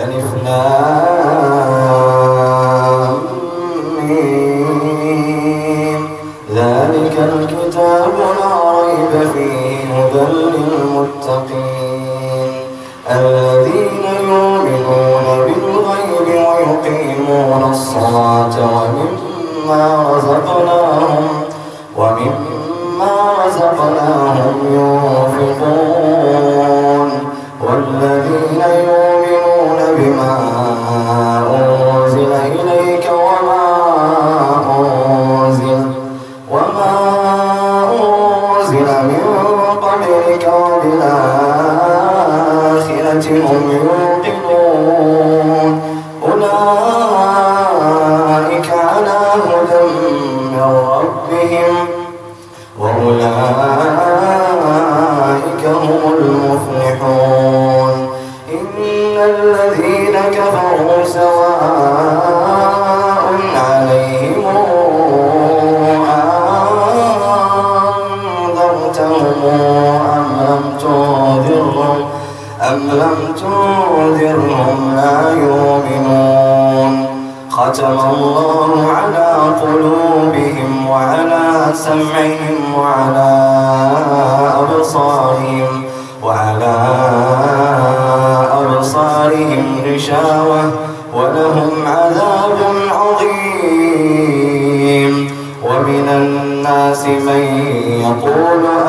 ألف ذلك بما يقول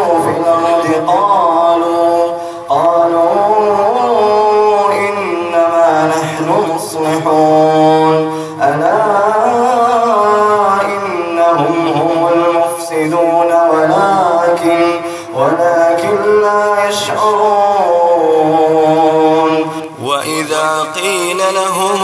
يشعرون. وإذا قيل لهم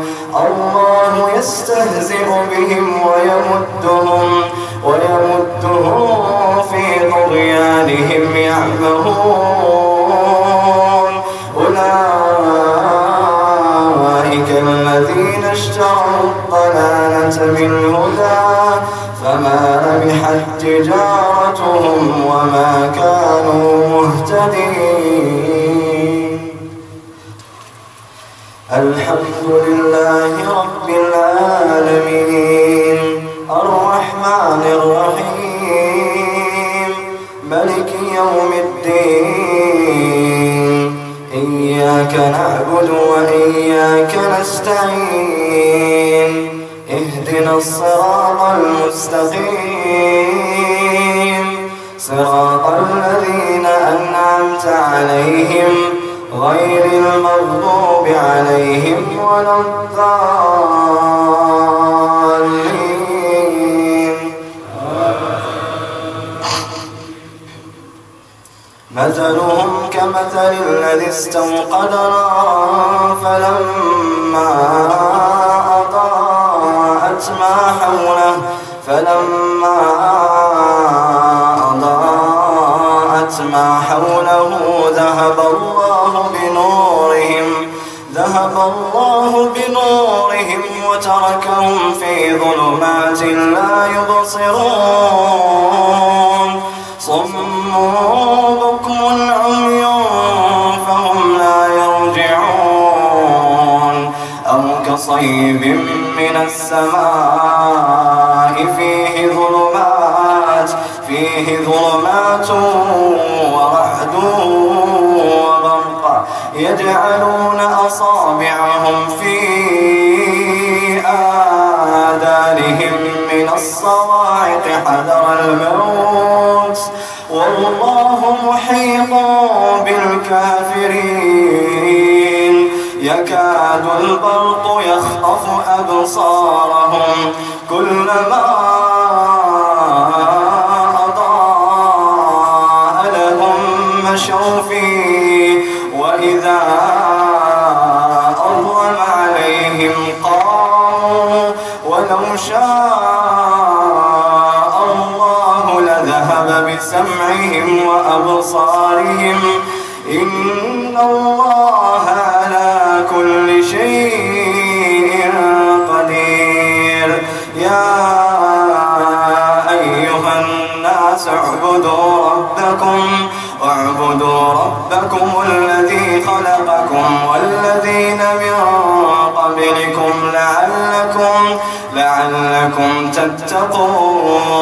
يستهزئ بهم ويمدهم ويمدهم في طغيانهم يعمهون. أولئك الذين اشتروا الضلالة بالهدى فما ربحت تجارتهم وما كانوا مهتدين. الحمد لله رب العالمين. الرحمن الرحيم. ملك يوم الدين. إياك نعبد وإياك نستعين. اهدنا الصراط المستقيم. صراط الذين أنعمت عليهم غير المغضوب عليهم ولا الضالين. مثلهم كمثل الذي استوقد نارا فلما ما حوله فلما أضاءت ما حوله ذهب الله ظلمات لا يبصرون. صم بكم عمي فهم لا يرجعون. أو كصيب من السماء فيه ظلمات فيه ظلمات ورعد وبرق يجعلون أصابعهم في حذر الموت والله محيط بالكافرين. يكاد البرق يخطف أبصارهم. كلما وأبصارهم إن الله على كل شيء قدير. يا أيها الناس اعبدوا ربكم واعبدوا ربكم الذي خلقكم والذين من قبلكم لعلكم لعلكم تتقون.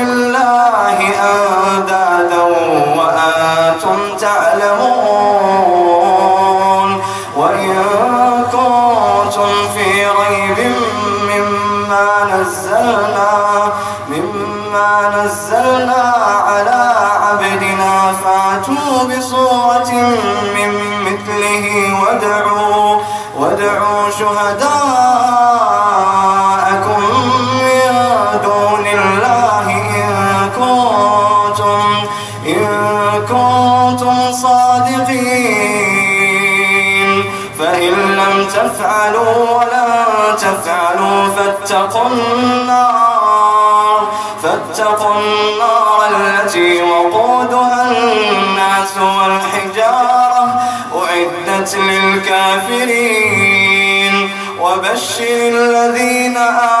إن كنتم صادقين. فإن لم تفعلوا ولن تفعلوا فاتقوا النار. فاتقوا النار التي وقودها الناس والحجارة أعدت للكافرين. وبشر الذين آمنوا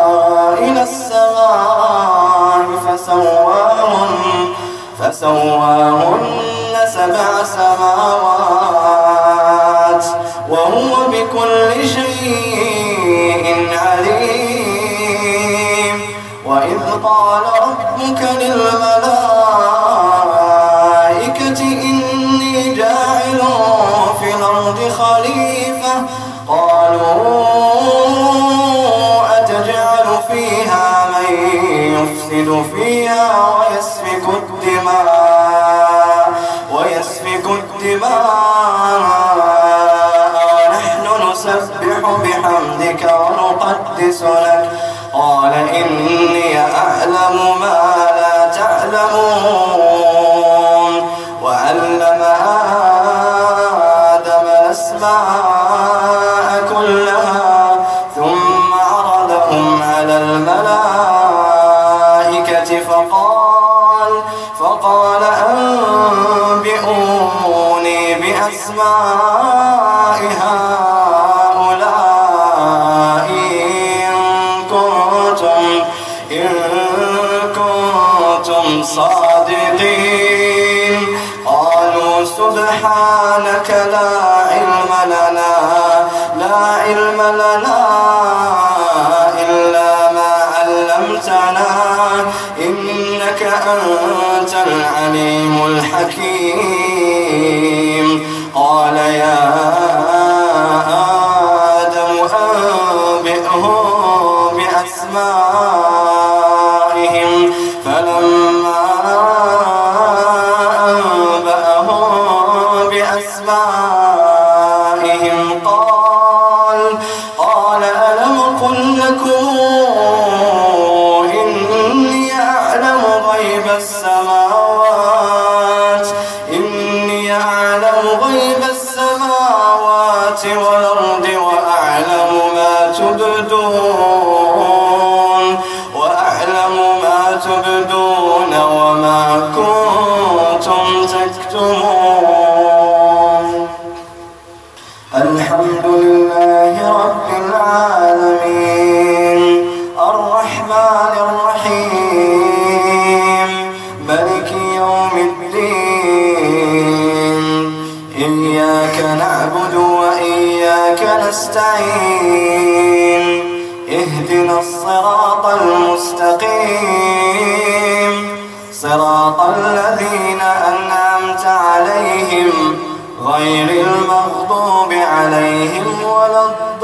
فسواهن فسواهن سبع سماوات وهو بكل شيء عليم. وإذ قال ربك للملائكة نسبح بحمدك ونقدس لك. قال إني أعلم ما لا تعلمون. كنتم إن كنتم صادقين. قالوا سبحانك لا علم لنا لا علم لنا إلا ما علمتنا إنك أنت العليم الحكيم.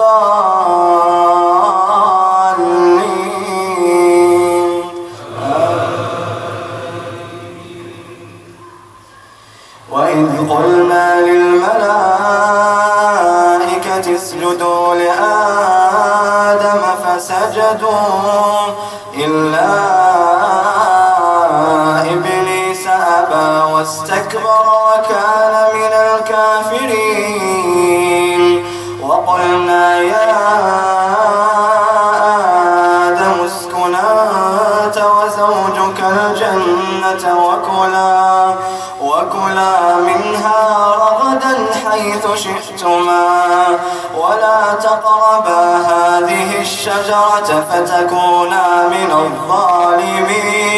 ولا الجنة وكلا وكلا منها رغدا حيث شئتما. ولا تقربا هذه الشجرة فتكونا من الظالمين.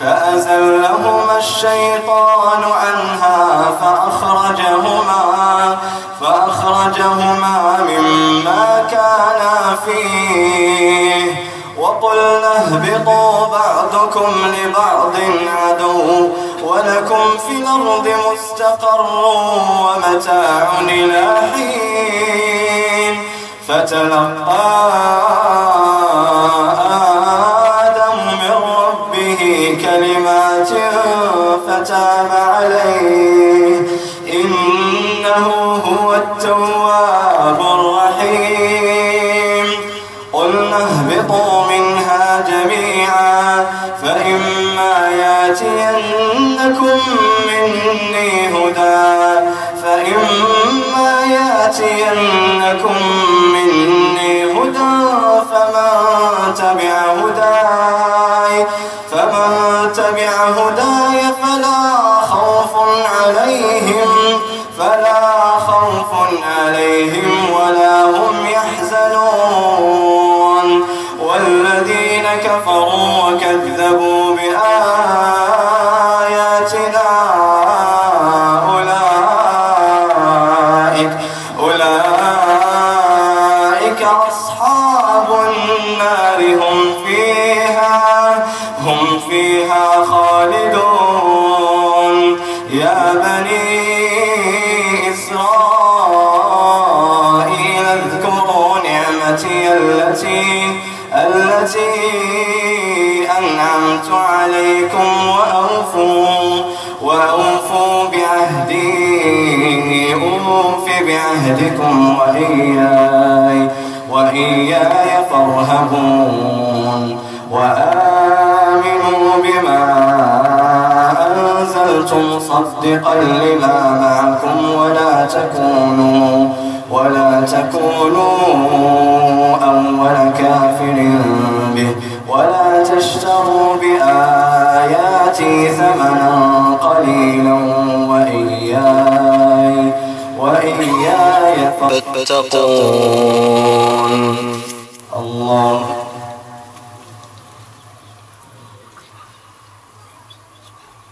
فأزلهما الشيطان عنها فأخرجهما فأخرجهما مما كانا فيه اهبطوا بعضكم لبعض عدو ولكم في الأرض مستقر ومتاع إلى حين فتلقى ياتينكم مني هدى فإما يأتينكم مني هدى فمن تبع هداي أولئك أصحاب النار. هم فيها هم فيها خالدون. يا بني إسرائيل اذكروا نعمتي التي التي أنعمت عليكم وأوفوا وأوفوا بعهدي أوف بعهدكم وإياي. وإياي فارهبون وآمنوا بما أنزلت مصدقا لما معكم ولا تكونوا ولا تكونوا أول كافر به ولا تشتروا بآياتي ثمنا قليلا وإياي وإياي فاتقون. الله